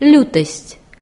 лютость.